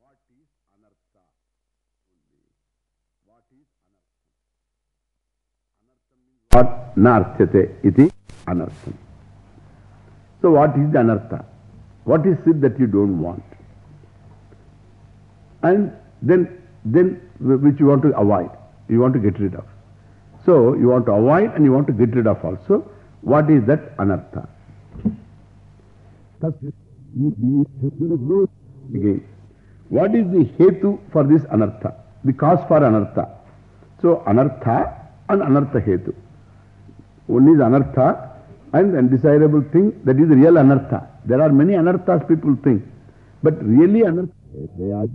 what is anartha? Only. What is? Anartham means what? Narthyate iti anartham. So what is the anartha? What is it that you don't want? And then, then which you want to avoid, you want to get rid of. So you want to avoid and you want to get rid of also. What is that anartha? Again, what is the hetu for this anartha? The cause for anartha. So anartha and anartha hetu. One is anartha and undesirable thing that is real anartha. There are many anarthas people think, but really anartha, they are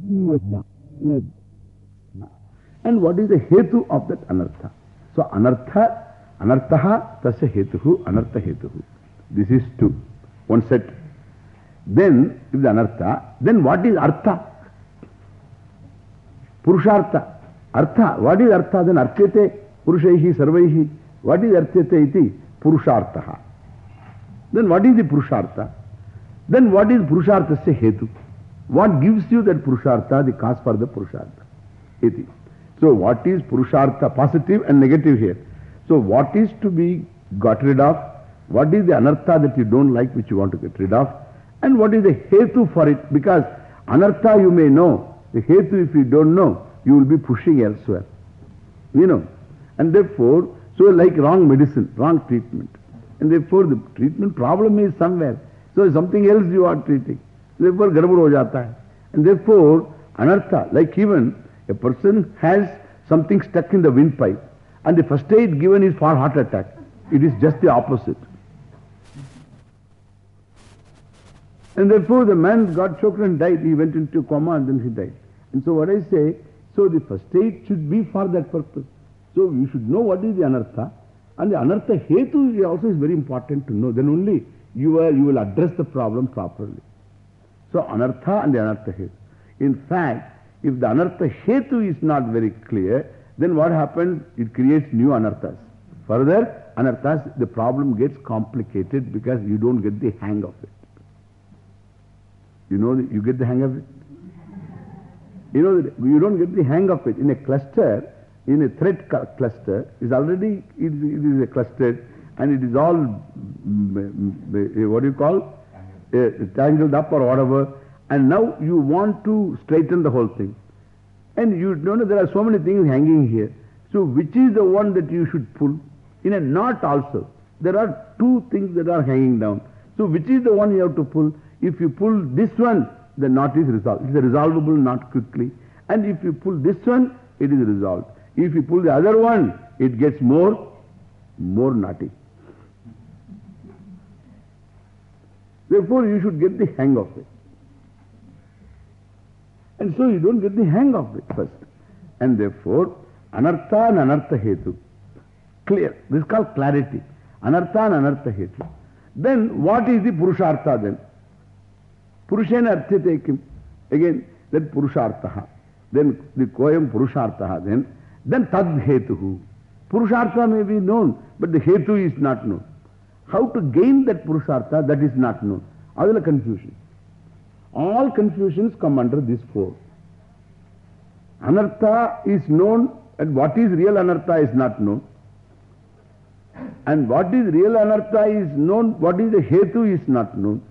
And what is the hetu of that anartha? So anartha, anarthaha tasya hetuhu, anartha hetuhu. This is two. One set. Then, if the anartha, then what is artha? Purushartha. Artha. What is artha? Then artyate purushaihi sarvaihi. What is artyate iti? Purushartha. Then what is the purushartha? Then what is purusharthasya hetu? What gives you that purushartha, the cause for the purushartha? Iti. So what is purushartha? Positive and negative here. So what is to be got rid of? What is the anartha that you don't like which you want to get rid of? And what is the hetu for it? Because anartha you may know. The hetu if you don't know, you will be pushing elsewhere. You know. And therefore, so like wrong medicine, wrong treatment. And therefore the treatment problem is somewhere. So something else you are treating. Therefore garabur ho jata hai. And therefore anartha, like even a person has something stuck in the windpipe and the first aid given is for heart attack. It is just the opposite. And therefore the man got choked and died. He went into coma and then he died. And so what I say, so the first aid should be for that purpose. So you should know what is the anartha. And the anartha hetu also is very important to know. Then only you will, you will address the problem properly. So anartha and the anartha hetu. In fact, if the anartha hetu is not very clear, then what happens? It creates new anarthas. Further, anarthas, the problem gets complicated because you don't get the hang of it. You know, you get the hang of it? You know, you don't get the hang of it. In a cluster, in a thread cluster, is already, it, it is a cluster and it is all, mm, mm, mm, eh, what do you call? Uh, tangled up or whatever. And now you want to straighten the whole thing. And you don't know there are so many things hanging here. So which is the one that you should pull? In a knot also, there are two things that are hanging down. So which is the one you have to pull? If you pull this one, the knot is resolved. It is a resolvable knot quickly. And if you pull this one, it is resolved. If you pull the other one, it gets more, more knotty. Therefore, you should get the hang of it. And so you don't get the hang of it first. And therefore, anartha and anartha hetu. Clear. This is called clarity. Anartha and anartha hetu. Then what is the purushartha then? Purushena arthate kim. Again, that purushartha. Then the koyam purushartha then. Then tad hetuhu. Purushartha may be known, but the hetu is not known. How to gain that purushartha, that is not known. Adala confusion. All confusions come under this four. Anartha is known and what is real anartha is not known. And what is real anartha is known, what is the hetu is not known.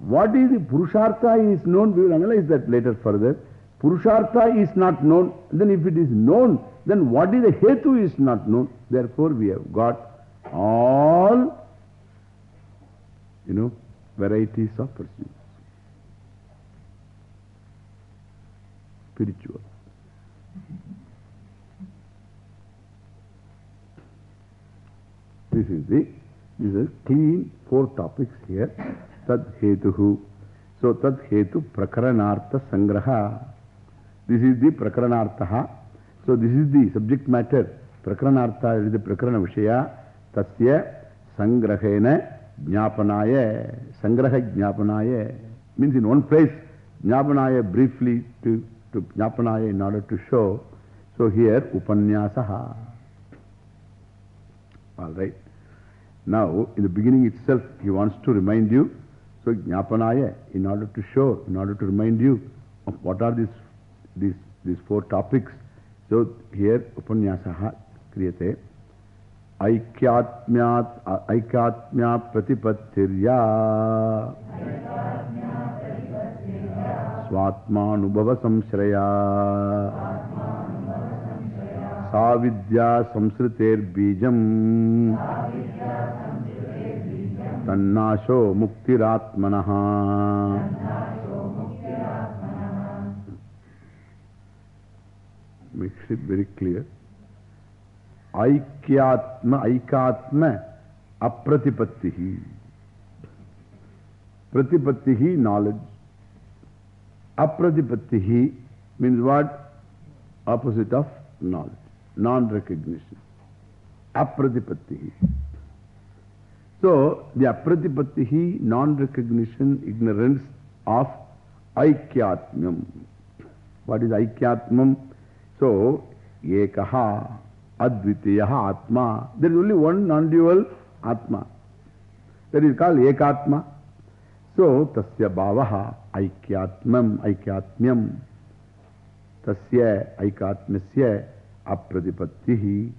What is the purushartha is known, we will analyze that later further. Purushartha is not known, then if it is known, then what is the hetu is not known. Therefore we have got all, you know, varieties of pursuits. Spiritual. This is the, this is clean four topics here. Tad hetuhu. So tad hetu prakaranartha sangraha. This is the prakaranartha. So this is the subject matter. Prakaranartha is the prakarana vishaya. Tasya sangrahena jnapanaya. Sangraha jnapanaya. Means in one place, jnapanaya briefly to, to jnapanaya in order to show. So here, upanyasaha. All right. Now, in the beginning itself, he wants to remind you. So, jnapanaya, in order to show, in order to remind you, of what are these, these, these four topics? So here Upanyasaha kriyate. Aikyatmyat, Aikyatmya Pratipattirya Swatmanubhava Samshraya Savidya Samsriter Bijam तन्नाशो मुक्तिरात्मन। Makes it very clear ऐक्यात्म ऐकात्म अप्रतिपत्ति प्रतिपत्ति ही knowledge अप्रतिपत्ति ही what opposite of knowledge non recognition अप्रतिपत्ति apratipattih So, the apratipattihi, non-recognition, ignorance of Aikyatmam. What is Aikyatmam? So, Ekaha, Advitiyaha Atma. There is only one non-dual Atma. That is called Ekatma. So, Tasya Bhavaha Aikyatmam, Aikyatmyam. Tasya Aikatmasya Apradipattihi.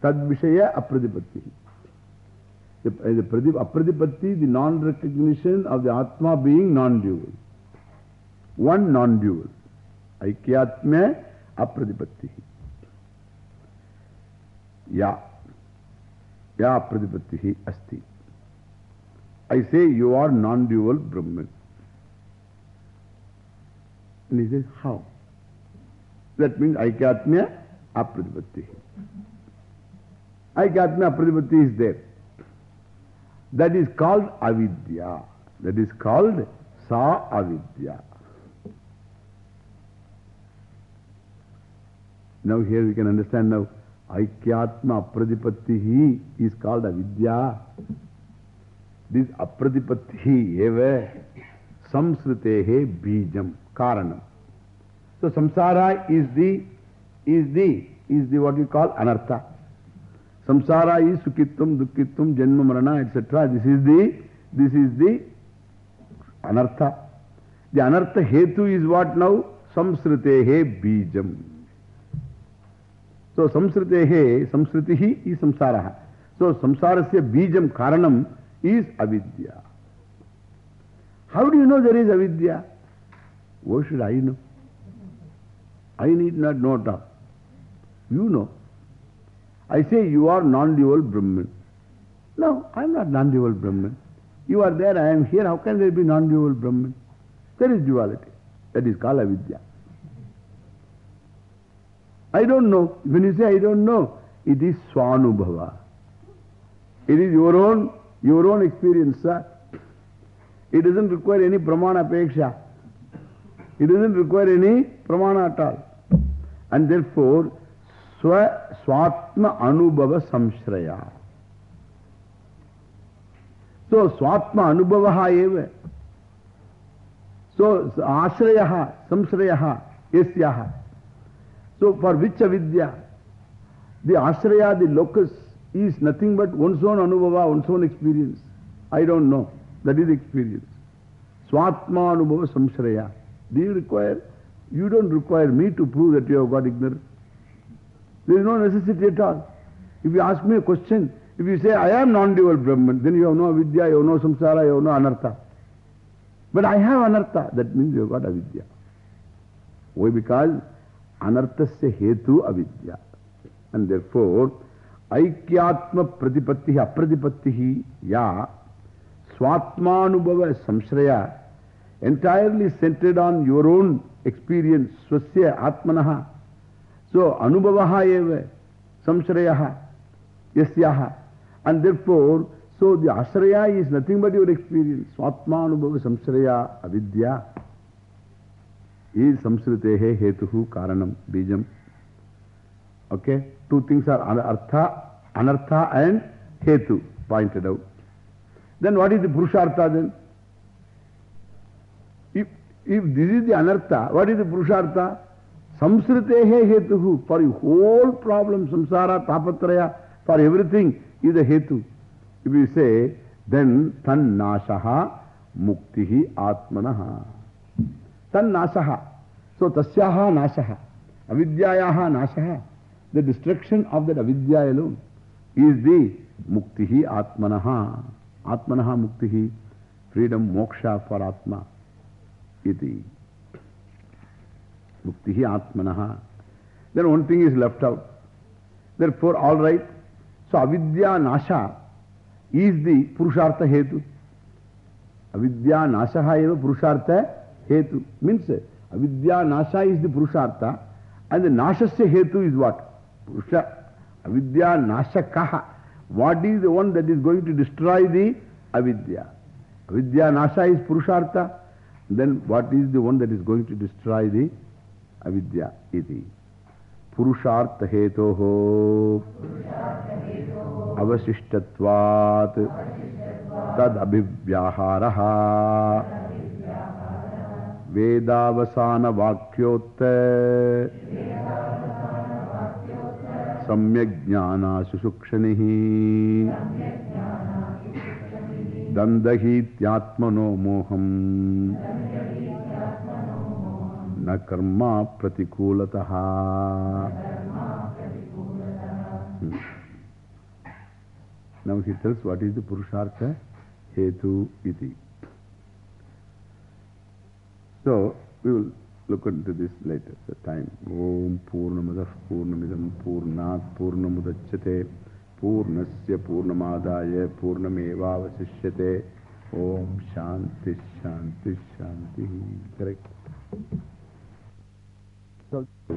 Tad Vishaya Apradipattihi. The, uh, the Apradipatti, the non-recognition of the Atma being non-dual. One non-dual. Aikyatmya Apradipattihi. Ya. Ya Apradipattihi Asti. I say you are non-dual Brahman. And he says, how? That means Aikyatmya Apradipattihi. Aikyatmya Apradipatti is there. That is called avidya. That is called sa avidya. Now here we can understand now. Aikyatma apradipattihi is called avidya. This apradipattihi eva samsritehe bijam karanam. So samsara is the, is the, is the what you call anartha. Samsara is sukitvam, dukkitvam, janma, marana, etc. This is the, this is the anartha. The anartha hetu is what now? Samsritehe bijam. So samsritehe, samsritihi is samsaraha. So samsarasya bijam karanam is avidya. How do you know there is avidya? What should I know? I need not know at all. You know. I say you are non-dual Brahman. No, I am not non-dual Brahman. You are there, I am here. How can there be non-dual Brahman? There is duality. That is called avidya. I don't know. When you say I don't know, it is swanubhava. It is your own, your own experience, sir. It doesn't require any pramana apeksha. It doesn't require any pramana at all. And therefore, स्व स्वात्म अनुभव संश्रया तो स्वात्म अनुभव एव। सो आश्रय, संश्रय यो for which अविद्या the आश्रय the locus is nothing but one's own अनुभव one's own experience he don't know that is experience स्वात्मा अनुभव संश्रय the require you don't require me to prove that you have got ignore There is no necessity at all. If you ask me a question, if you say, I am non-dual Brahman, then you have no avidya, you have no samsara, you have no anartha. But I have anartha, that means you have got avidya. Why? Because anarthasya hetu avidya. And therefore, aikyatma pratipattihi apratipattihi ya swatmanubhava samshraya entirely centered on your own experience, swasya atmanaha. So, anubhavaha eva samshrayaha yasyaha. And therefore, so the ashraya is nothing but your experience. Swatmanubhava samshraya avidya is samsritehe hetuhu karanam bijam. Okay? Two things are anartha, anartha and hetu pointed out. Then what is the purushartha then? If, if this is the anartha, what is the purushartha? Samsritehe hetuhu. For your whole problem, samsara, tapatraya, for everything is a hetu. If you say, then tan nashaha muktihi atmanaha. Tan nasaha. So, tasyaha nashaha. Avidyayaha nashaha. The destruction of that avidya alone is the muktihi atmanaha. Atmanaha muktihi. Freedom, moksha for atma. Iti. Muktihi atmanaha. Then one thing is left out. Therefore, all right. So, avidya nasha is the purushartha hetu. Avidya nashaha eva purushartha hetu. Means, avidya nasha is the purushartha and the nashasya hetu is what? Purusha. Avidya nashakaha. What is the one that is going to destroy the avidya? Avidya nasha is purushartha. Then what is the one that is going to destroy the abhivyaharaha vedavasana vakyot samyajnana sushukshanihi dandahityatmano moham Hmm. Purnamadaya Purnameva Vasishyate Om Shanti Shanti Shanti. Correct.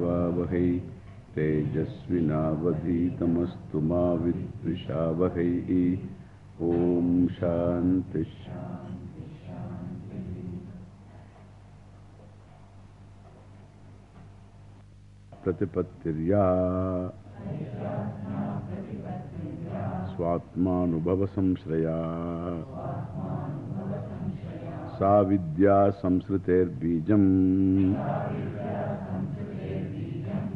वावहै तेजस्विनावधीतमस्तु विद्विषावहै ॐ प्रतिपत्तिर्या स्वात्मानुभवसंश्रया सा विद्या संसृतेर्बीजम्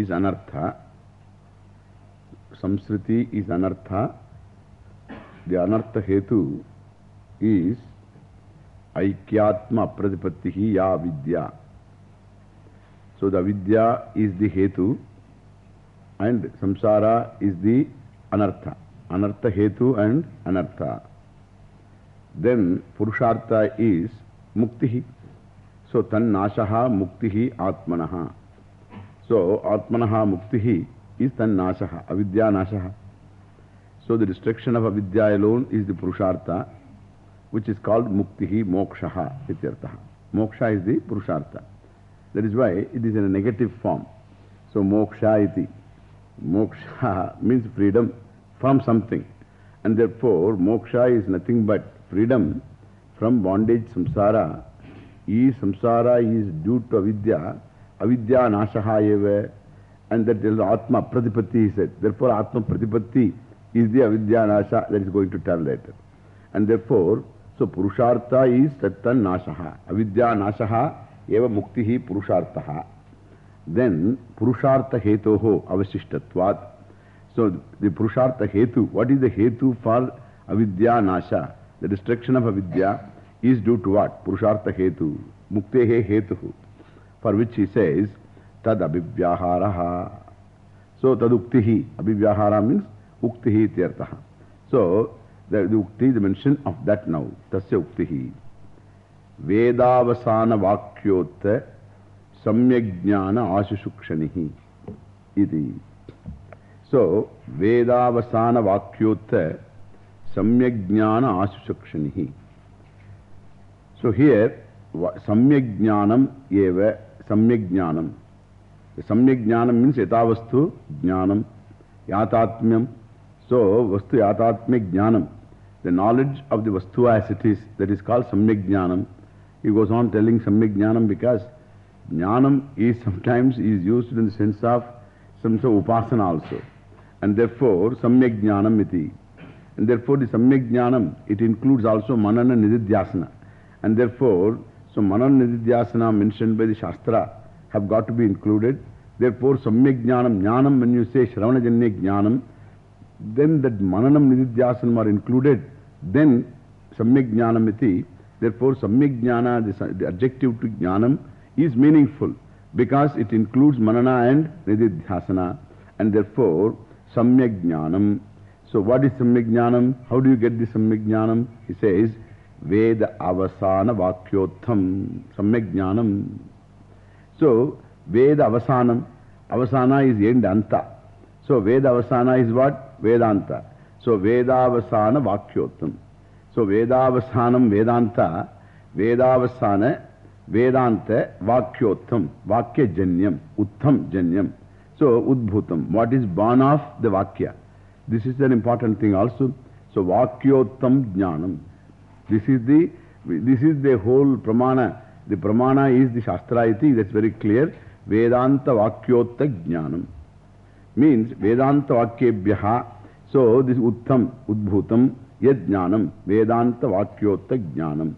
is anartha. Samsriti is anartha. The anartha hetu is Aikyatma Pradipattihi Ya Vidya. So the Vidya is the hetu and samsara is the anartha. Anartha hetu and anartha. Then Purushartha is Muktihi. So Tan Nashaha Muktihi Atmanaha. So, Atmanaha Muktihi is Tan Nashaha, Avidya Nashaha. So, the destruction of Avidya alone is the Purushartha, which is called Muktihi Mokshaha, Ityartaha. Moksha is the Purushartha. That is why it is in a negative form. So, Moksha iti. Moksha means freedom from something. And therefore, Moksha is nothing but freedom from bondage, samsara. Is samsara is due to Avidya. Avidya nashahayeva. And that is Atma Pratipatti he said. Therefore, Atma Pratipatti is the Avidya nasha that is going to tell later. And therefore, so Purushartha is Tattan nashaha. Avidya nashaha eva muktihi Purusharthaha. Then Purushartha hetoho avasishtatvat. So the Purushartha hetu, what is the hetu for Avidya nasha? The destruction of Avidya is due to what? Purushartha hetu. Muktehe hetuhu. For which he says, Tad abhivyaharaha. So tad uktihi. Abhivyahara means uktihi tyartaha. So the, the ukti is the mention of that now. Tasya uktihi. Vedavasana vakyota samyajnana ashishukshanihi. Iti. So Vedavasana vakyota samyajnana ashishukshanihi. So here Samyajnanam eva Samyajnanam. The Samyajnanam means Yatavastu Jnanam, Yatatmyam. So, Vastu Yatatmya Jnanam. The knowledge of the Vastu as it is, that is called Samyajnanam. He goes on telling Samyajnanam because Jnanam is sometimes is used in the sense of some sort of upasana also. And therefore, samyak jnanam iti. And therefore, the samyak jnanam, it includes also manana nididhyasana. And therefore, so manana nididhyasana mentioned by the Shastra have got to be included. Therefore, samyak jnanam, jnanam, when you say shravanajanya jnanam, then that mananam nididhyasanam are included, then samyak jnanam iti. Therefore, samyak jnana, the adjective to jnanam is meaningful because it includes manana and nididhyasana. And therefore, samyak jnanam. So, what is samyak jnanam? How do you get the samyak jnanam? He says, Avasana vakyotham. Samyak jnanam. So, Veda avasanam. Avasana is end anta. So, Veda avasana is what? Vedanta. So, Veda avasana vakyotham. So, Vedavasanam Vedanta, Vedavasana, Vedanta, Vakyottam, Vakya Janyam, Uttam Janyam. So, Udbhutam. What is born of the Vakya? This is an important thing also. So, Vakyottam Jnanam. This is the, this is the whole Pramana. The Pramana is the Shastra iti, that's very clear. Vedanta Vakyotta Jnanam. Means Vedanta Vakyebhyaha. So, this Uttam, Udbhutam. Yad jnanam, Vedanta Vakyota jnanam.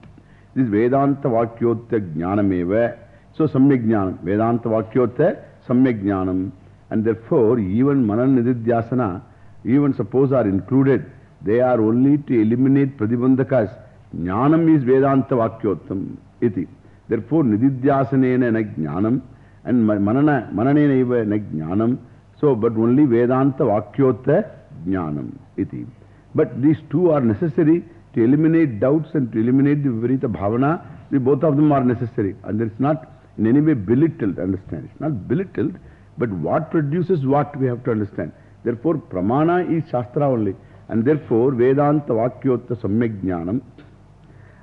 This Vedanta Vakyota jnanam eva. So Samyak jnanam. Vedanta Vakyota Samyak jnanam. And therefore, even Manan Nididhyasana, even suppose are included, they are only to eliminate Pradibandhakas. Jnanam is Vedanta Vakyotam. Iti. Therefore, Nididhyasanena na jnanam and Manana, Mananena eva na jnanam. So, but only Vedanta Vakyota jnanam. Iti. But these two are necessary to eliminate doubts and to eliminate the Viparita Bhavana. The both of them are necessary. And it's not in any way belittled, understand. It's not belittled, but what produces what we have to understand. Therefore, Pramana is Shastra only. And therefore, Vedanta Vakyota Samyak Jnanam.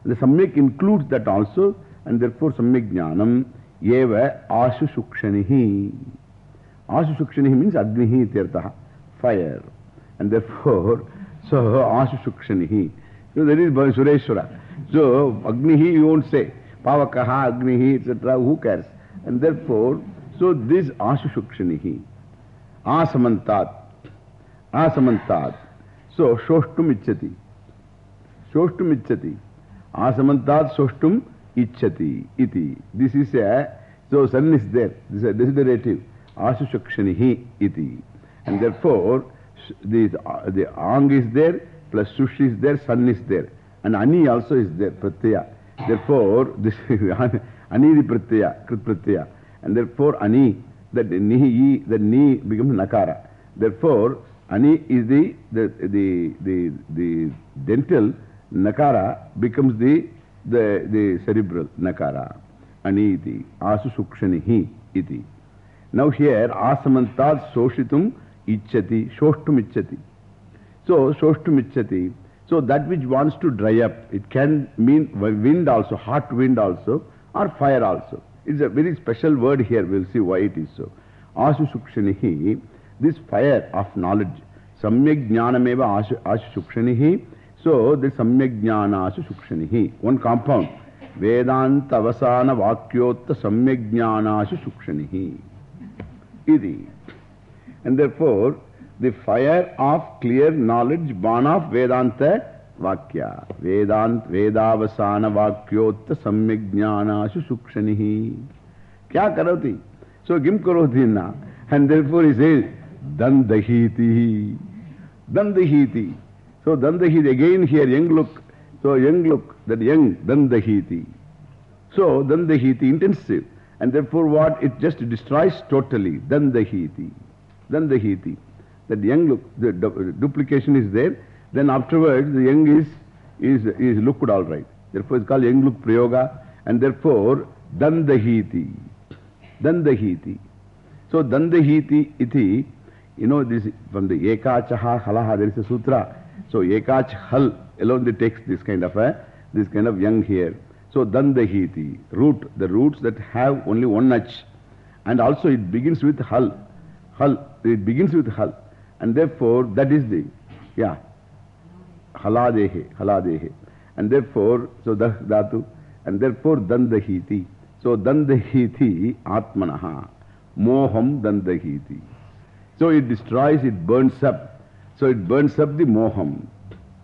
The Samyak includes that also. And therefore, Samyak Jnanam Eva Ashu Shukshanihi. Ashu Shukshanihi means Agnihi Tirtaha, fire. And therefore, So, Ashu Shukshanihi. So, that is Sureshwara. So, Agnihi you won't say. Pavakaha, Agnihi, etc. Who cares? And therefore, so this Ashu Shukshanihi. Asamantat. Asamantat. So, Shoshtum Ichati. Shoshtum Ichati. Asamantat Shoshtum Ichati. Iti. This is a, so sun is there. This is a desiderative. Ashu Shukshanihi. Iti. And therefore, the, the ang is there, plus sush is there, sun is there. And ani also is there, pratyaya. Therefore, this ani the pratyaya, krit pratyaya. And therefore, ani, that ni, that ni becomes nakara. Therefore, ani is the, the, the, the, the dental, nakara becomes the, the, the cerebral nakara. Ani asu sukshanihi iti. Now here, asamantat soshitum Ichati, Shoshtum Ichati. So, Shoshtum Ichati. So, that which wants to dry up, it can mean wind also, hot wind also, or fire also. It's a very special word here. We'll see why it is so. Ashu Sukshanihi, this fire of knowledge. Samyak Ashu Sukshanihi. So, the Samyak Jnana Ashu Sukshanihi. One compound. Vedanta Samyak Jnana Ashu Sukshanihi. Idi. And therefore, the fire of clear knowledge born of Vedanta Vakya. Vedant Vedavasana Vakyotta Samyajnanashu Sukshanihi. Kya karoti? So, Kim karoti na. And therefore he says, Dandahiti. Dandahiti. So, Dandahiti again here, yang luk. So, yang luk, that young, Dandahiti. So, Dandahiti, intensive. And therefore what? It just destroys totally. Dandahiti. The. That yang luk, the duplication is there. Then afterwards, the young is, is, is looked all right. Therefore, it's called yang luk prayoga. And therefore, dandahiti. Dandahiti. So, dandahiti iti, you know, this from the ekachaha halaha, there is a sutra. So, ekach hal alone takes this kind of a, this kind of young here. So, dandahiti, root, the roots that have only one ach. And also it begins with hal. Hal. It begins with hal. And therefore, that is the, yeah, haladehe, haladehe. And therefore, so das dhatu, and therefore dandahiti. So dandahiti atmanaha. Moham dandahiti. So it destroys, it burns up. So it burns up the moham.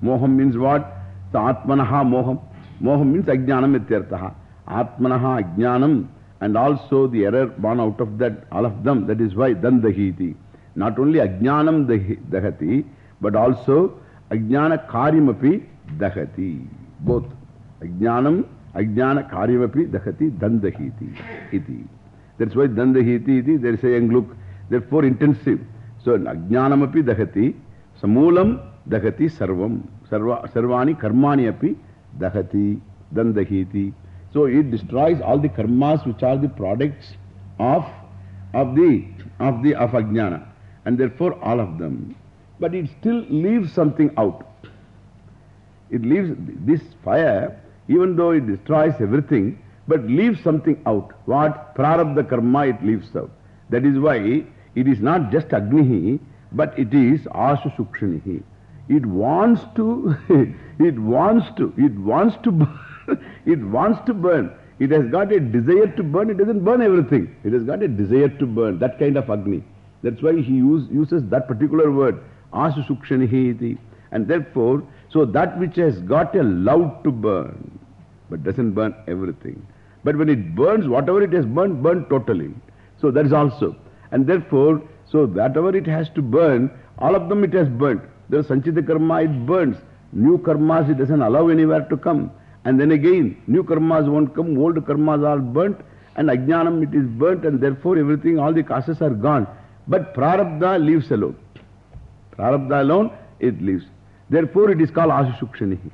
Moham means what? So atmanaha moham. Moham means ajnanam ityartaha. Atmanaha ajnanam and also the error born out of that, all of them. That is why dandahiti. Not only ajnanam dahati, but also ajnana karyamapi dahati. Both. Ajnanam, ajnana karyamapi dahati dandahiti. Iti. That's why dandahiti iti. A yang luk. Therefore intensive. So ajnanamapi dahati. Samulam dahati sarvam. Sarva, sarvani karmani api dahati. Dandahiti. So it destroys all the karmas which are the products of, of the, of the, of ajnana. And therefore all of them. But it still leaves something out. It leaves this fire, even though it destroys everything, but leaves something out. What? Prarabdha karma it leaves out. That is why it is not just Agnihi, but it is Ashu Sukshanihi. It wants to, it wants to, it wants to burn, it wants to burn. It has got a desire to burn, it doesn't burn everything. It has got a desire to burn, that kind of Agni. That's why he use, uses that particular word, Ashu Sukshanihi. And therefore, so that which has got a love to burn, but doesn't burn everything. But when it burns, whatever it has burned, burned totally. So that is also. And therefore, so whatever it has to burn, all of them it has burnt. The Sanchita karma, it burns. New karmas, it doesn't allow anywhere to come. And then again, new karmas won't come, old karmas are burnt, and ajnanam it is burnt, and therefore everything, all the causes are gone. But prarabdha leaves alone. Prarabdha alone, it leaves. Therefore, it is called Ashukshanihi.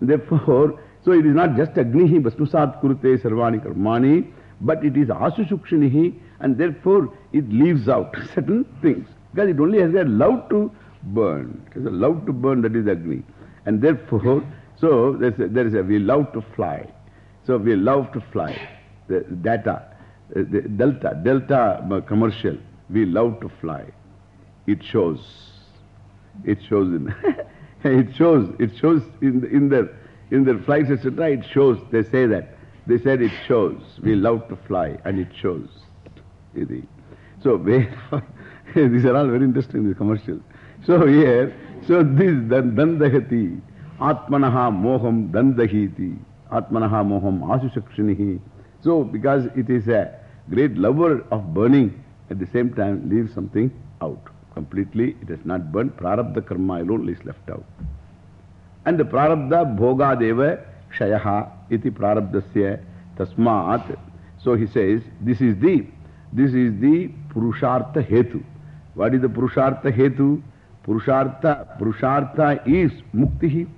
Therefore, so it is not just Agnihi Bhasmasat Kurute Sarvani Karmani, but it is Ashukshanihi, and therefore it leaves out certain things. Because it only has a love to burn. It has a love to burn, that is Agni. And therefore, so there is a, there is a we love to fly. So we love to fly. The data, uh, the delta, delta uh, commercial, we love to fly. It shows. It shows in, it shows, it shows in, in their, in their flights, etc. It shows, they say that. They said it shows. We love to fly and it shows. So, these are all very interesting, these commercials. So here, so this dandahati, atmanaha moham dandahiti, atmanaha moham asusakshinihi. So because it is a great lover of burning, at the same time leaves something out. Completely it has not burnt, prarabdha karma alone is left out. And the prarabdha bhoga deva kshayaha iti prarabdhasya tasmat. So he says, this is the, this is the purushartha hetu. What is the purushartha hetu? Purushartha, Purushartha is Muktihi.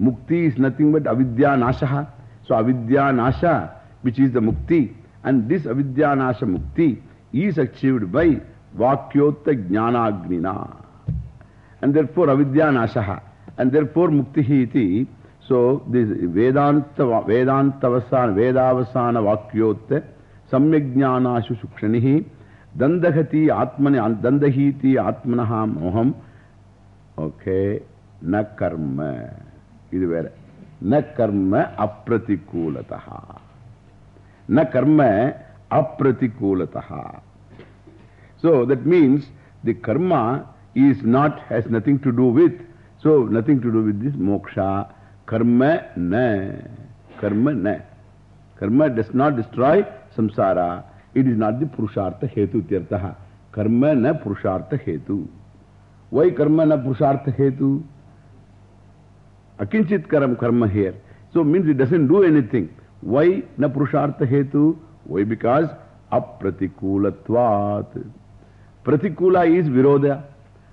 Mukti is nothing but Avidya Nashaha. So Avidya Nasha, which is the Mukti. And this Avidya Nasha Mukti is achieved by Vakyotta Jnanagnina. And therefore Avidya Nashaha. And therefore Muktihi iti. So this Vedanta, Vedantavasana, Vedavasana Vakyotta Samyajnanashu Sukshanihi Dandahati Atmani, Dandahiti Atmanaha Moham Okay. Na karma. இது வேற. Na karma apratikūlataha. Na karma apratikūlataha. So that means the karma is not, has nothing to do with, so nothing to do with this moksha. Karma na. Karma na. Karma does not destroy samsara. It is not the purushartha hetu tirtaha. Karma na purushartha hetu. Why karma na purushartha hetu? Akinchit karam karma here. So means it doesn't do anything. Why na purushartha hetu? Why? Because apratikulatvat. Pratikula is virodha.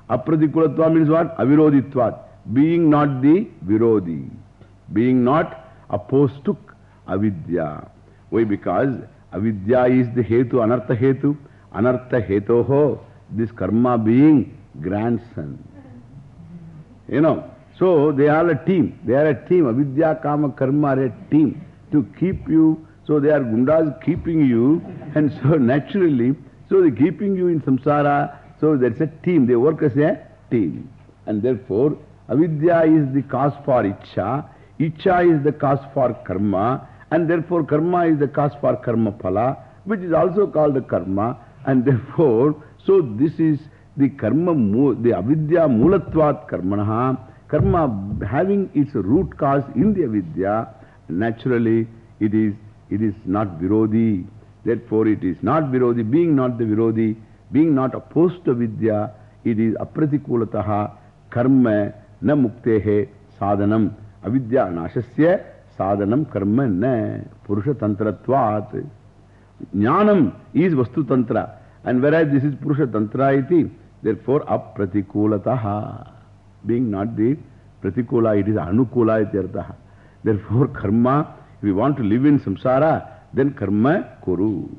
Apratikulatva means what? Aviroditvat. Being not the virodhi. Being not opposed to avidya. Why? Because avidya is the hetu, anartha hetu. Anartha hetoho. This karma being grandson. You know, so they are a team. They are a team. Avidya, Kama, Karma are a team to keep you. So they are gundas keeping you. And so naturally, so they keeping you in samsara. So there's a team. They work as a team. And therefore, avidya is the cause for. Icha is the cause for karma. And therefore, karma is the cause for karma phala, which is also called the karma. And therefore, so this is the karma, the avidya mulatvat karmanaha. Karma having its root cause in the avidya, naturally it is, it is not virodhi. Therefore, it is not virodhi. Being not the virodhi, being not opposed to vidya, it is apratikulataha karma na muktehe sadhanam. Avidya nashasya sadhanam karma na purusha tantratvat. Jnanam is vastu tantra. And whereas this is purusha tantra iti, therefore apratikulataha. Being not the pratikula, it is anukula iti artaha. Therefore karma, if we want to live in samsara, then karma kuru.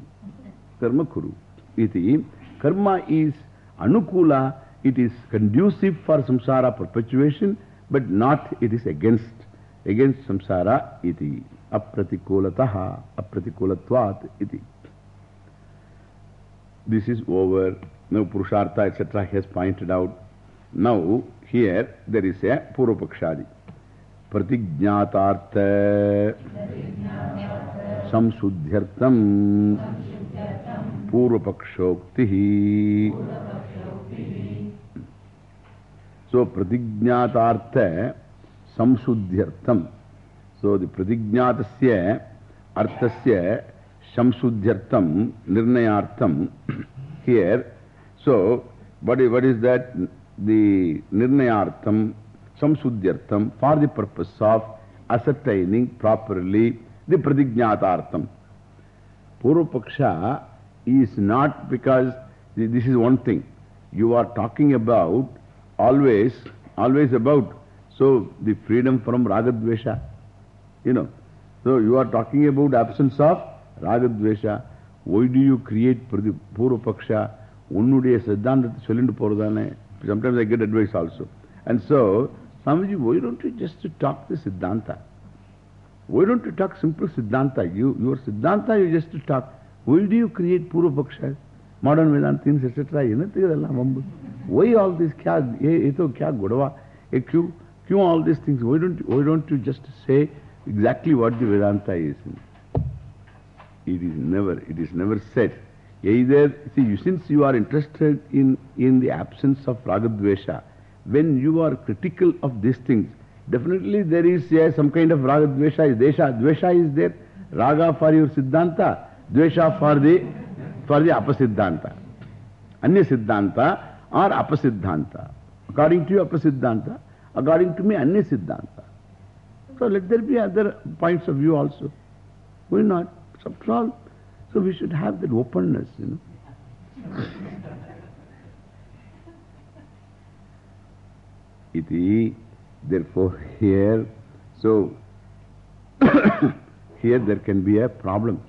Karma kuru. Iti. Karma is anukula, it is conducive for samsara perpetuation, but not it is against, against samsara iti. Apratikulataha, apratikulатvat iti. This is over. Now Purushartha etc. has pointed out. Now here there is a Purvapakshadi. Pratignatartha Samsudhyartam Purvapakshoktihi. So Pratignatartha Samsudhyartam. So the Pratignatasya Arthasya Shamsudhyartam Nirnayartham here. So what is, what is that? The Nirnayartham Samsudhyartham for the purpose of ascertaining properly the Pratignatartham. Purvapaksha is not because this is one thing. You are talking about always, always about, so the freedom from Ragadvesha, you know. So you are talking about absence of Ragadvesha. Why do you create Purvapaksha? Unnuடைய சித்தாந்தத்தை சொல்லிட்டு போறதானே sometimes I get advice also. And so, Swamiji, why don't you just talk the Siddhanta? Why don't you talk simple Siddhanta? You, your Siddhanta you just talk. Why do you create Purvapaksha? Modern Vedantins, etc. Why all this? Kya, ye to kya godava? Kyu, kyu all these things? Why don't, why don't you just say exactly what the Vedanta is? It is never, it is never said. Either, see, since you are interested in, in the absence of Ragadvesha, when you are critical of these things, definitely there is yeah, some kind of Ragadvesha, Desha, Dvesha is there. Raga for your Siddhanta, Dvesha for the, for the Apasiddhanta. Anya Siddhanta or Apasiddhanta. According to you, Apasiddhanta. According to me, Anya Siddhanta. So let there be other points of view also. Why not? After all, so we should have that openness, you know. Iti, therefore here, so here there can be a problem.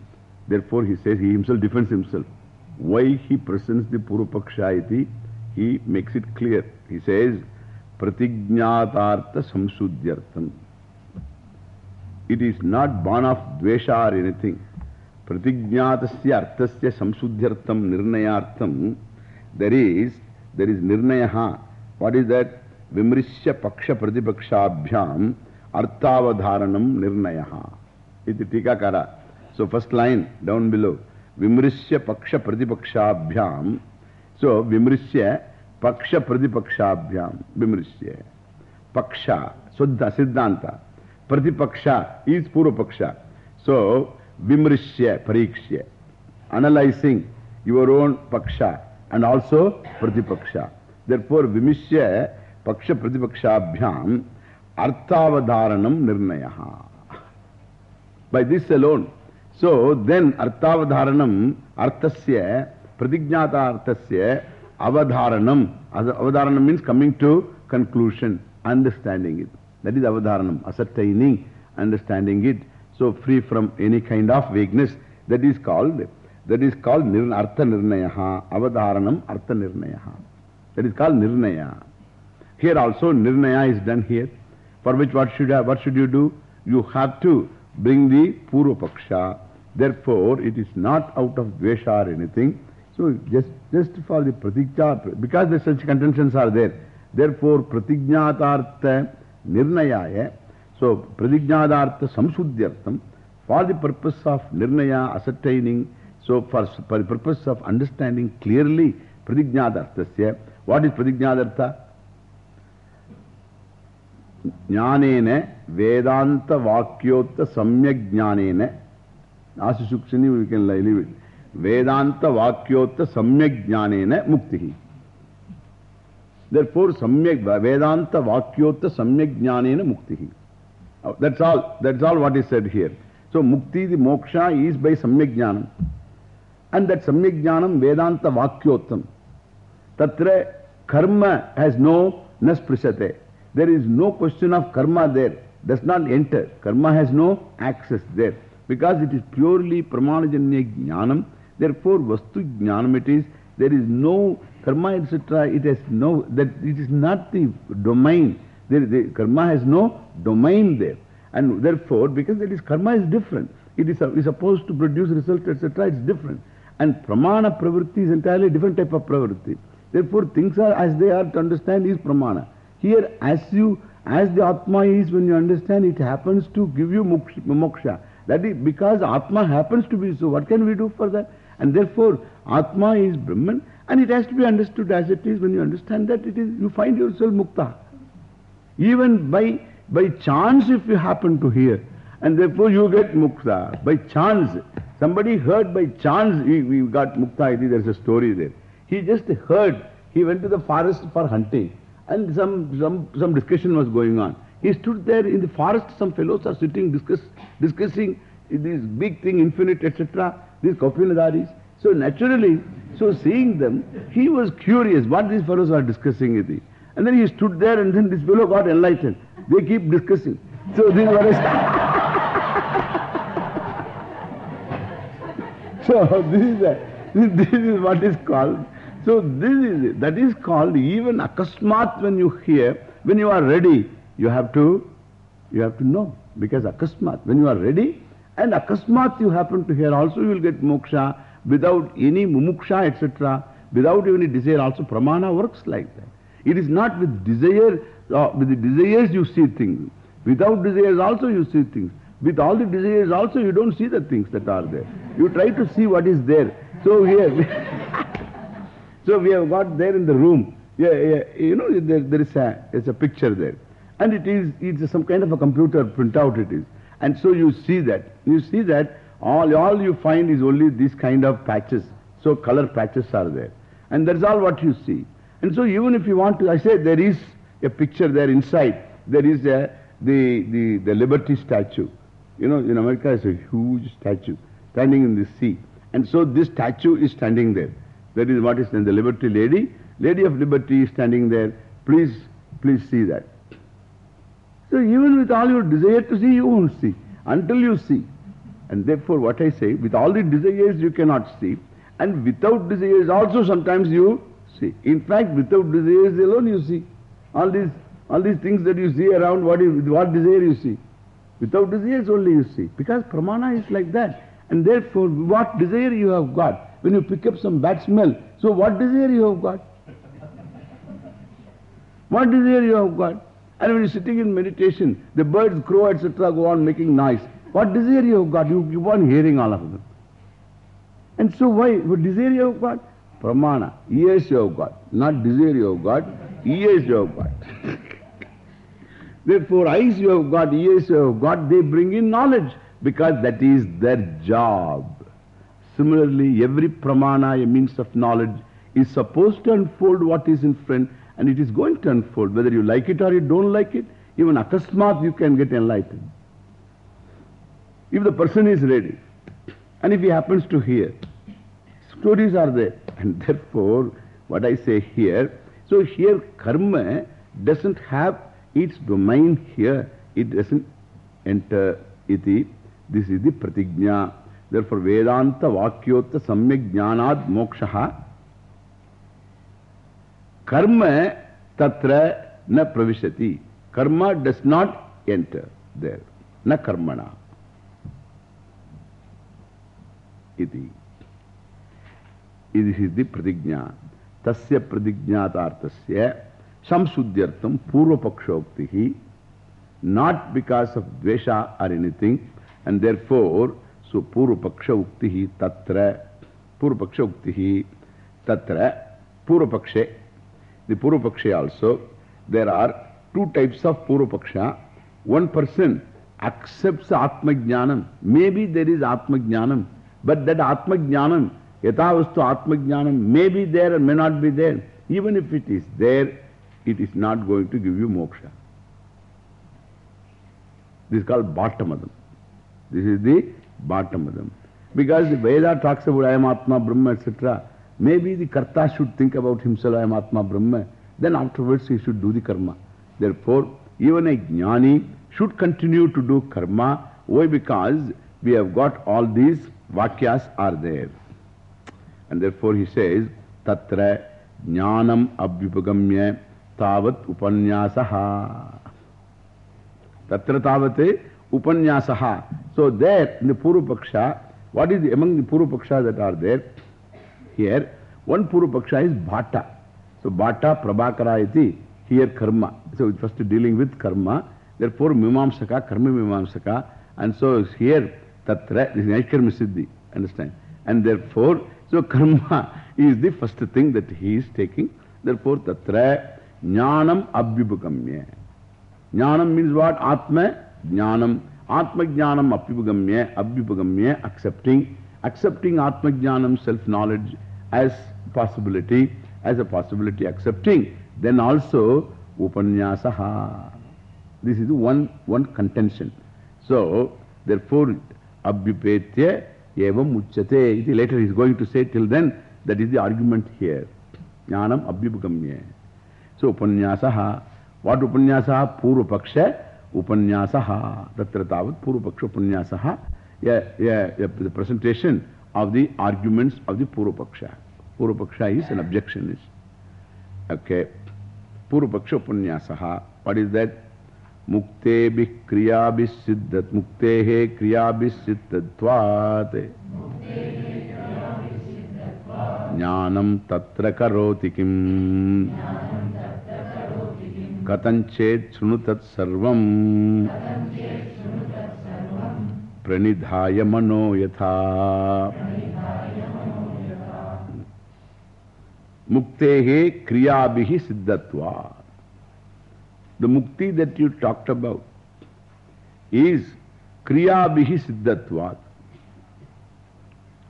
Therefore he says, he himself defends himself. Why he presents the Purupaksha iti, he makes it clear. He says, Pratignatasya arthasya samsudhyartham nirnayartham. There is, there is nirnayaha. What is that? Vimrishya paksha pratipakshabhyam arthavadharanam nirnayaha. Iti tikakara. So first line down below. Vimrishya paksha pratipakshabhyam. So Vimrishya So Vimrishya, Parikshya. Analyzing your own Paksha and also Pratipaksha. Therefore, Vimishya Paksha Pratipakshabhyam Arthavadharanam Nirnayaha. By this alone. So then Arthavadharanam Arthasya Pratignyata Arthasya Avadharanam. Avadharanam means coming to conclusion, understanding it. That is Avadharanam, ascertaining, understanding it. So free from any kind of vagueness. That is called, that is called nir, Artha Nirnayaha, Avadharanam Artha Nirnayaha. That is called Nirnaya. Here also Nirnaya is done here. For which what should, what should you do? You have to bring the Purvapaksha. Therefore, it is not out of Dvesha or anything. So just, just for the Pratigya, because the such contentions are there. Therefore, Pratignatartha Nirnayaya. So, Pradignadartha Samsudhyartham, for the purpose of nirnaya, ascertaining, so for, for the purpose of understanding clearly pradignadarthasya. What is pradignadartha? Jnanena Vedanta Vakyota Samyak Jnanena Asishukshani we can leave it. Vedanta Vakyota Samyak Jnanena Muktihi. Therefore, Samyak Vedanta Vakyota Samyak Jnanena Muktihi. That's all. That's all what is said here. So, Mukti, the moksha is by Samyak Jnanam. And that Samyak Jnanam Vedanta Vakyottam. Tatra karma has no nasprisate. There is no question of karma there. Does not enter. Karma has no access there. Because it is purely Pramanajanya Jnanam. Therefore, Vastu Jnanam it is. There is no karma, etc. It has no, that it is not the domain. There, the karma has no domain there. And therefore, because it is karma is different. It is, is supposed to produce result, etc. It's different. And pramana pravritti is entirely different type of pravritti. Therefore, things are as they are to understand is pramana. Here, as you, as the Atma is, when you understand, it happens to give you moksha. That is because Atma happens to be so. What can we do for that? And therefore, Atma is Brahman, and it has to be understood as it is. When you understand that, it is, you find yourself mukta. Even by, by chance, if you happen to hear, and therefore you get mukta. By chance, somebody heard by chance, we, we got mukta. There's a story there. He just heard, he went to the forest for hunting, and some, some, some discussion was going on. He stood there in the forest, some fellows are sitting discuss, discussing this big thing, infinite, etc. These Kaupinadaris. So naturally, so seeing them, he was curious what these fellows are discussing. With it. And then he stood there and then this fellow got enlightened. They keep discussing. So this what So this is, a, this is what is called. So this is, it. that is called even akasmat when you hear, when you are ready, you have to, you have to know. Because akasmat, when you are ready, and akasmat you happen to hear also, you will get moksha without any mumuksha, etc. Without any desire, also pramana works like that. It is not with desire, uh, with the desires you see things. Without desires also you see things. With all the desires also you don't see the things that are there. You try to see what is there. So here, so we have got there in the room, yeah, yeah, you know, there, there is a, it's a picture there. And it is, it's some kind of a computer printout it is. And so you see that. You see that all, all you find is only this kind of patches. So color patches are there. And that's all what you see. And so even if you want to, I say there is a picture there inside. There is a, the, the, the liberty statue. You know, in America it's a huge statue standing in the sea. And so this statue is standing there. That is what is in the liberty lady. Lady of liberty is standing there. Please, please see that. So even with all your desire to see, you won't see. Until you see. And therefore what I say, with all the desires you cannot see. And without desires also sometimes you see. In fact, without desires alone you see. All these, all these things that you see around, what, is, what desire you see. Without desires only you see. Because pramana is like that. And therefore, what desire you have got. When you pick up some bad smell, so what desire you have got? What desire you have got? And when you're sitting in meditation, the birds crow, etc., go on making noise. What desire you have got? You keep on hearing all of them. And so why? What desire you have got? Pramana. Ears you have got. Not desire you have got. Ears you have got. Therefore, eyes you have got, ears you have got, they bring in knowledge because that is their job. Similarly, every pramana, a means of knowledge, is supposed to unfold what is in front and it is going to unfold. Whether you like it or you don't like it, even akasmat you can get enlightened. If the person is ready and if he happens to hear, stories are there. And therefore, what I say here, so here karma doesn't have its domain here. It doesn't enter iti. This is the pratigna. Therefore, Vedanta Vakyota Samyak Jnanad Mokshaha Karma Tatra Na Pravishati. Karma does not enter there. Na Karmana. Iti. This is the pratigna. Tasya pratignatartasya samsudyartam purva pakshoktihi. Not because of dvesha or anything. And therefore, so Purvapaksha Uktihi Tatra, Purvapaksha Uktihi Tatra, Purvapaksha. The Purvapaksha also, there are two types of Purvapaksha. One person accepts Atma Jnanam. Maybe there is Atma Jnanam, but that Atma Jnanam, Yatavastu Atma Jnanam, may be there or may not be there. Even if it is there, it is not going to give you moksha. This is called Bhattamadam. This is the Bhattamadam. Because the Veda talks about I am Atma, Brahma, etc. Maybe the Karta should think about himself, I am Atma, Brahma. Then afterwards he should do the karma. Therefore, even a jnani should continue to do karma. Why? Because we have got all these vakyas are there. And therefore he says, Tatra jnanam abhyupagamya tavat upanyasaha. Tatra tavate upanyasaha. So there in the Purvapaksha, what is the, among the Purvapaksha that are there? Here, one Purupaksha is Bhatta. So Bhatta Prabhakara iti, here karma. So first dealing with karma. Therefore Mimamsaka, Karma Mimamsaka. And so here Tatra, is Naikarma Siddhi. Understand? And therefore, so karma is the first thing that he is taking. Therefore Tatra Jnanam Abhyupagamya. Jnanam means what? Atma Jnanam. Atma Jnanam Abhyupagamya. Abhyupagamya, accepting. Accepting Atma Jnanam, self-knowledge as possibility. As a possibility accepting. Then also Upanyasaha. This is one, one contention. So, therefore, Abhyupetya evam uchate. Later he is going to say till then, that is the argument here. Jnanam Abhyupagamya. So, Upanyasaha. What Upanyasaha? Purvapaksha Upanyasaha. Tatra tavat Purvapaksha Upanyasaha. Yeah, yeah, yeah, the presentation of the arguments of the Purvapaksha. Purvapaksha is an objectionist. Okay. Purvapaksha Upanyasaha. What is that? Mukte bhi kriya bhi siddhat. Mukte he kriya bhi siddhatvat. Jnanam tatra karoti kim. Katanchet sunutat sarvam. Pranidhaya mano yatha. Muktehe kriyabhihi siddhatva. The mukti that you talked about is kriyabhihi siddhatva.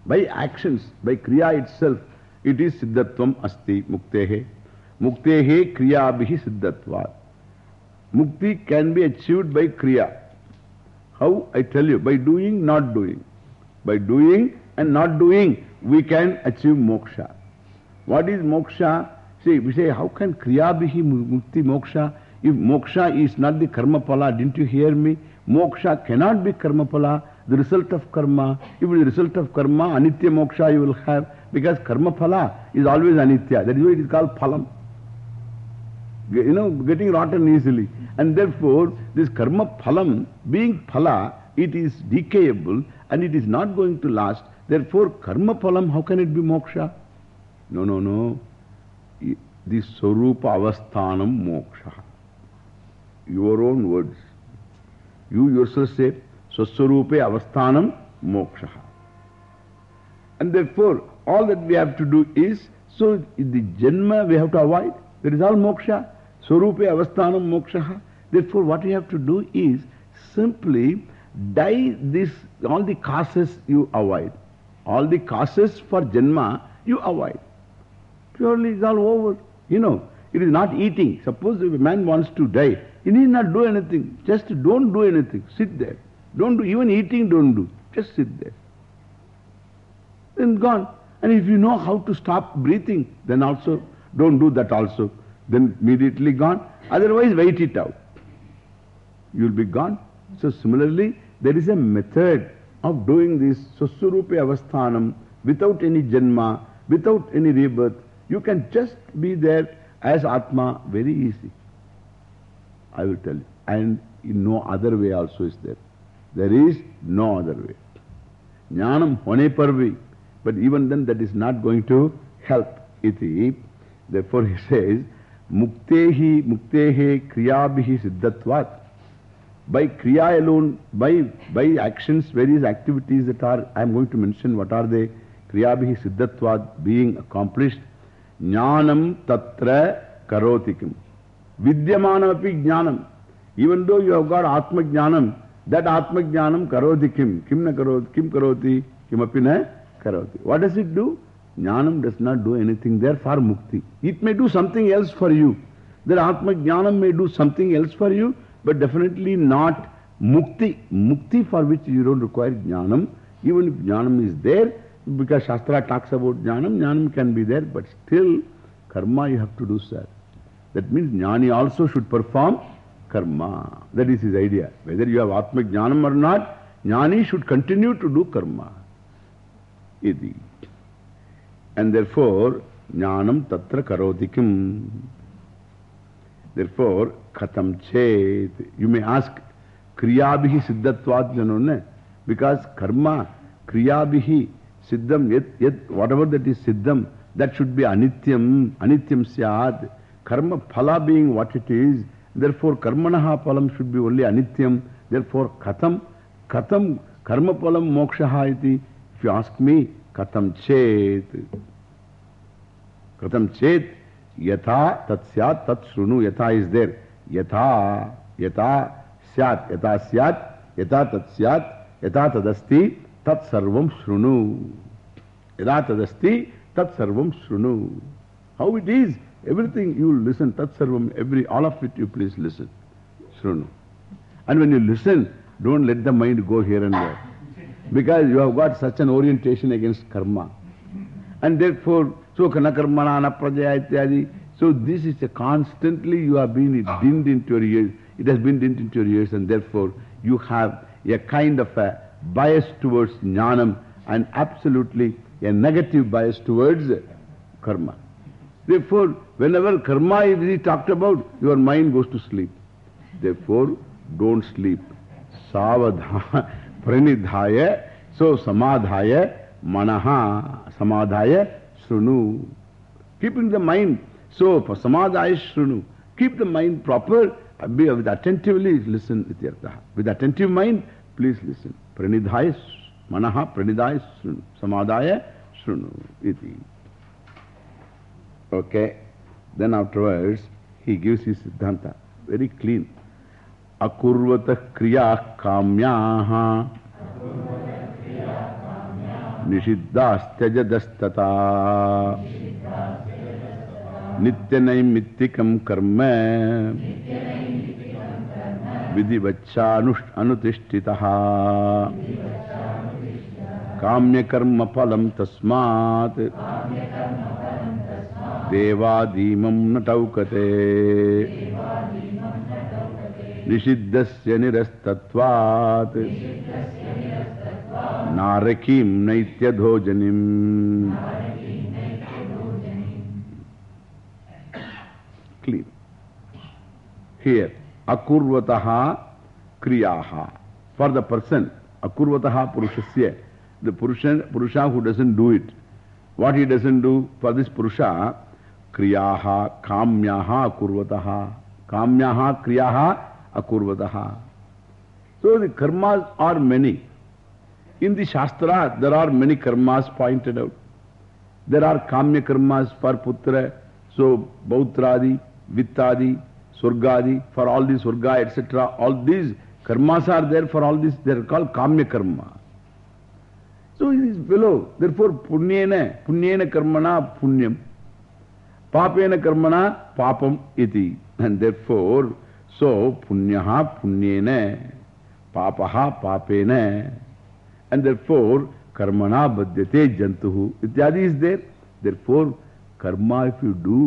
By actions, by kriya itself, it is siddhatvam asti muktehe. Muktehe kriyabhihi siddhatva. Mukti can be achieved by kriya. How? I tell you, by doing, not doing. By doing and not doing, we can achieve moksha. What is moksha? See, we say, how can kriya bihi mukti moksha? If moksha is not the karma pala, didn't you hear me? Moksha cannot be karma pala, the result of karma. If the result of karma, anitya moksha you will have, because karma pala is always anitya. That is why it is called phalam. You know, getting rotten easily. And therefore, this karma phalam, being phala, it is decayable and it is not going to last. Therefore, karma phalam, how can it be moksha? No, no, no. The Swarupa Avasthanam Moksha. Your own words. You yourself say, Swaswarupe Avasthanam Moksha. And therefore, all that we have to do is, so the Janma we have to avoid. That is all moksha. Swarupe Avasthanam Moksha. Therefore, what you have to do is simply die this, all the causes you avoid. All the causes for Janma you avoid. Purely it's all over. You know, it is not eating. Suppose if a man wants to die, he need not do anything. Just don't do anything. Sit there. Don't do, even eating don't do. Just sit there. Then gone. And if you know how to stop breathing, then also don't do that also. Then immediately gone. Otherwise, wait it out. You will be gone. So similarly, there is a method of doing this Swaswarupe Avasthanam without any Janma, without any rebirth. You can just be there as Atma very easy. I will tell you. And in no other way also is there. There is no other way. Jnanam hone parvi. But even then that is not going to help. Iti. Therefore he says, Muktehi, Muktehe kriyabhihi siddhatvat. by Kriya alone, by, by actions, various activities that are, I am going to mention what are they, Kriyabhihi Siddhatvad being accomplished, Jnanam Tatra Karotikim. Vidyamanapi Jnanam. Even though you have got Atma Jnanam, that Atma Jnanam Karotikim. Kim na karoti, kim karoti, kimapi na karoti. What does it do? Jnanam does not do anything there for mukti. It may do something else for you. That Atma Jnanam may do something else for you, but definitely not mukti. Mukti for which you don't require jnanam. Even if jnanam is there, because Shastra talks about jnanam, jnanam can be there, but still karma you have to do, sir. That means jnani also should perform karma. That is his idea. Whether you have atma jnanam or not, jnani should continue to do karma. Iti. And therefore, jnanam tatra karotikim. Therefore, khatam chet. You may ask, kriyabhihi siddhatvat janone. Because karma, kriyabhihi siddham, yet, yet whatever that is siddham, that should be anityam, anityam syad. Karma phala being what it is, therefore karmanaha phalam should be only anityam. Therefore, khatam, khatam, karma phalam mokshaha iti. If you ask me, कथम चेत? कथम चेत? यथा तत्स्या तत्शृणु यथा is there यथा यथा स्यात यथा स्यात, यथा तत्स्यात यथा तदस्ति तत्सर्व शृणु। यदा तदस्ति तत्सर्व शृणु। How it is everything you listen तत्सर्व every all of it you please listen शृणु। And when you listen don't let the mind go here and there Because you have got such an orientation against karma. And therefore, so kanakarmana anaprajaya ityadi. So this is a constantly you have been dinned into your ears. It has been dinned into your ears and therefore you have a kind of a bias towards jnanam and absolutely a negative bias towards karma. Therefore, whenever karma is talked about, your mind goes to sleep. Therefore, don't sleep. Savadha, pranidhaya, so samadhaya, manaha, samadhaya, shrunu. Keeping the mind, so for samadhaya, shrunu. Keep the mind proper, be with attentively listen with yartha. With attentive mind, please listen. Pranidhaya, manaha, pranidhaya, shrunu. Samadhaya, shrunu. Iti. Okay. Then afterwards, he gives his siddhanta. Very clean. akurvata kriya kamyaha nishiddhastajadastata nityanaimitikam karma विधिवच्छानुतिष्ठितः काम्यकर्मफलं तस्मात् देवादीमं न टौकते devadimam nataukate nishiddasya nirastatvat clean here akurvataha kriyaha for the person akurvataha purushasya the purusha, purusha who doesn't do it what he doesn't do for this purusha kriyaha kamyaha akurvataha kamyaha kriyaha akurvataha so the karmas are many in the shastra there are many karmas pointed out there are kamya karmas for putra so bautradi vittadi surgadi for all these surga etc all these karmas are there for all these they are called kamya karma so it is below therefore punyena punyena karmana punyam papena karmana papam iti and therefore so punyaha punyena papaha papena and therefore karmana badyate jantuhu ityadi is there therefore karma if you do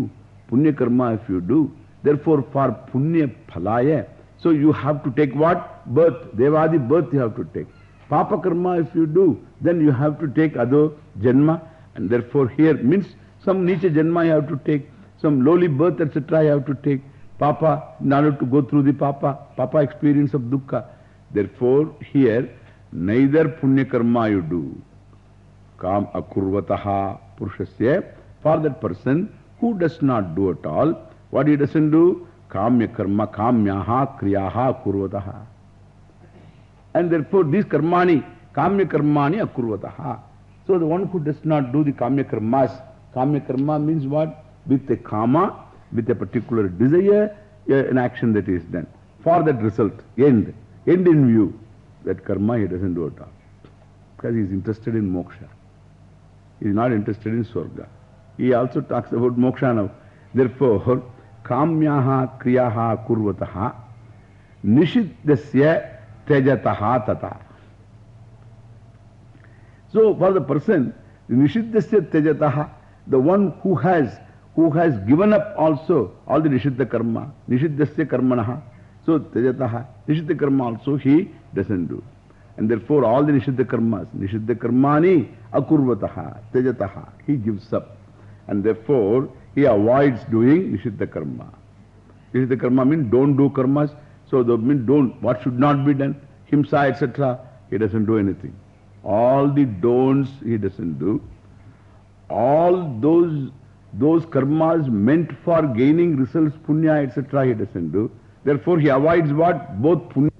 punya karma if you do therefore for punya phalaya so you have to take what birth devadi birth you have to take papa karma if you do then you have to take other janma and therefore here means some niche janma you have to take some lowly birth etc you have to take papa in order to go through the papa papa experience of dukkha therefore here neither punya karma you do kam akurvataha purushasya for that person who does not do at all what he doesn't do kamya karma kamyaha kriyaha kurvataha And therefore these karmani, kamya karmani akurvataha. So the one who does not do the kamya karmas, kamya karma means what? With a kama, with a particular desire, an action that is done. For that result, end, end in view, that karma he doesn't do at all. Because he is interested in moksha. He is not interested in swarga. He also talks about moksha now. Therefore, kamyaha kriyaha kurvataha nishiddasya tejataha tata. So, for the person, nishiddasya tejataha, the one who has, who has given up also all the nishiddha karma, nishiddasya karmanaha, so tejataha, nishiddha karma also he doesn't do. And therefore, all the nishiddha karmas, nishiddha karmani akurvataha, tejataha, he gives up. And therefore, he avoids doing nishiddha karma. Nishiddha karma means don't do karmas. So, the mean don't, what should not be done, himsa, etc. He doesn't do anything. All the don'ts he doesn't do. All those, those karmas meant for gaining results, punya, etc. he doesn't do. Therefore, he avoids what? Both punya.